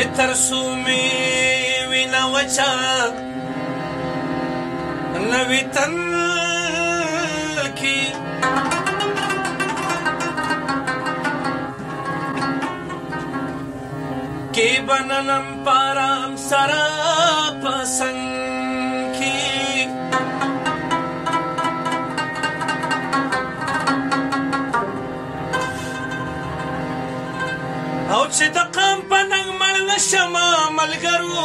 چې تر سومي وینا وچا نوی تن کی کې بننم پارام سرا پسند او چې د قام په شمه ملګرو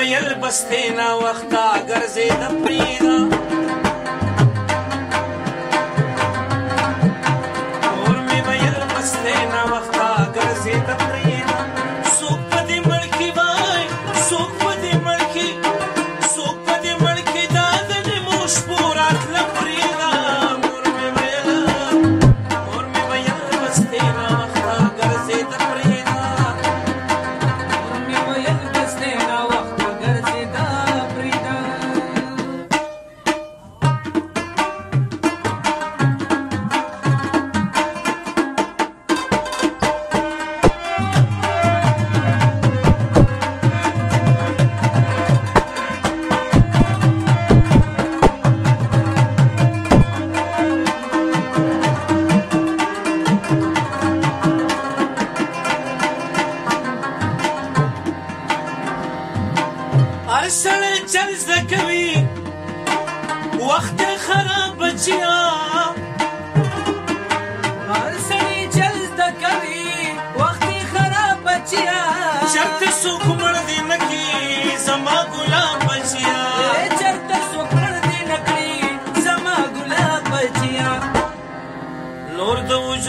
ویل بستې نه وخته ګرځې د پریدا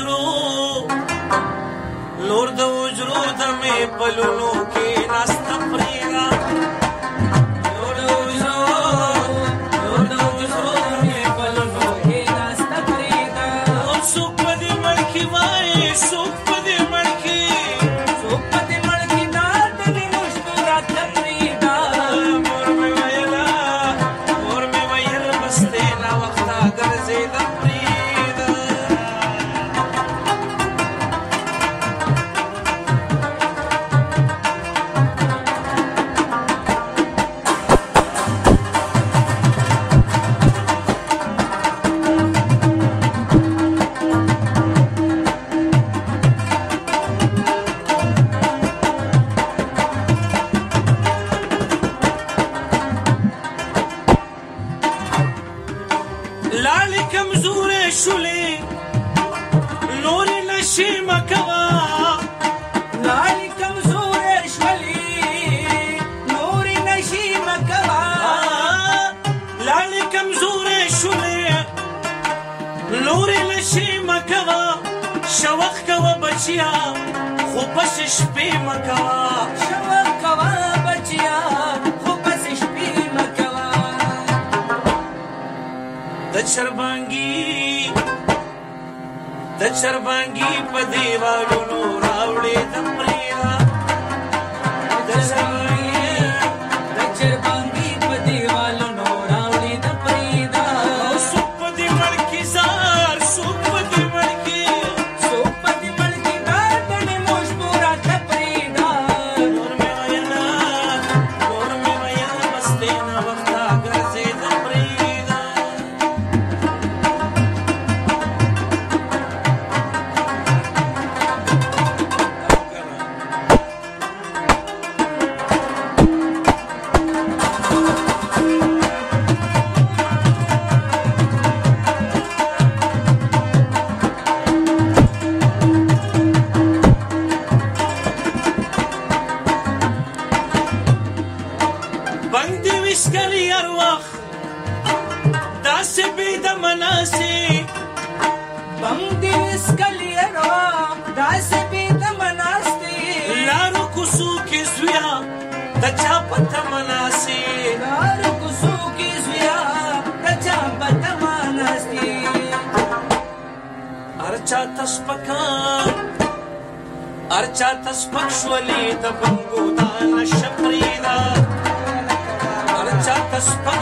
وجرو لور د وجرو د مې پلونو کې ناست پریرا لور د وجرو لور د وجرو د مې پلونو کې ناست پریرا سوک په دې مړ کې وای سوک بچیا خو پس شپې مکوا شور کوا بچیا خو پس شپې مکوا د چربانګي د چربانګي په دیوالونو راوړې دم وسکلی هر وخت داسې بې د مناسې بم دې وسکلی هر وخت داسې بې د مناسې لارو کوسو کې زویا د چا پته مناسې لارو کوسو کې زویا د چا پته مناسې ارچا تسپکان ارچا تسپک شولې د بنګو دانه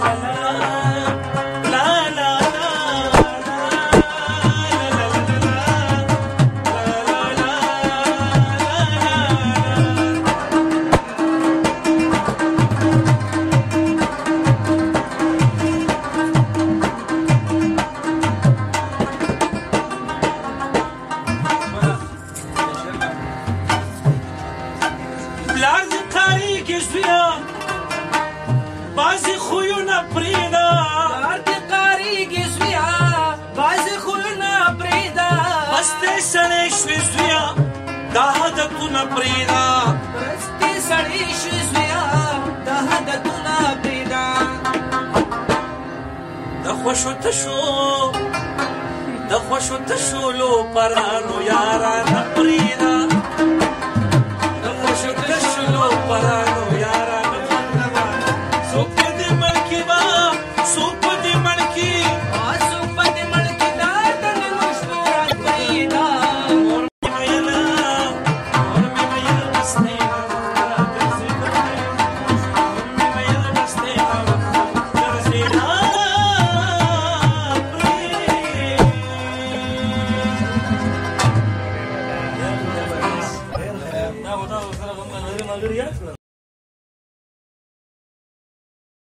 Bye. بعضې خویونه پرېږده هر دې قارېږي زویه بعضې خویونه پرېږده پستې سړې شوې زویه دا هدفونه پرېږده پستې سړې شوې زویه دا هدفونه پرېږده د خوښو تشو د خوښو تشو لو پرانو یارانه پرېږده د خوښو تشو لو پرانو Okay.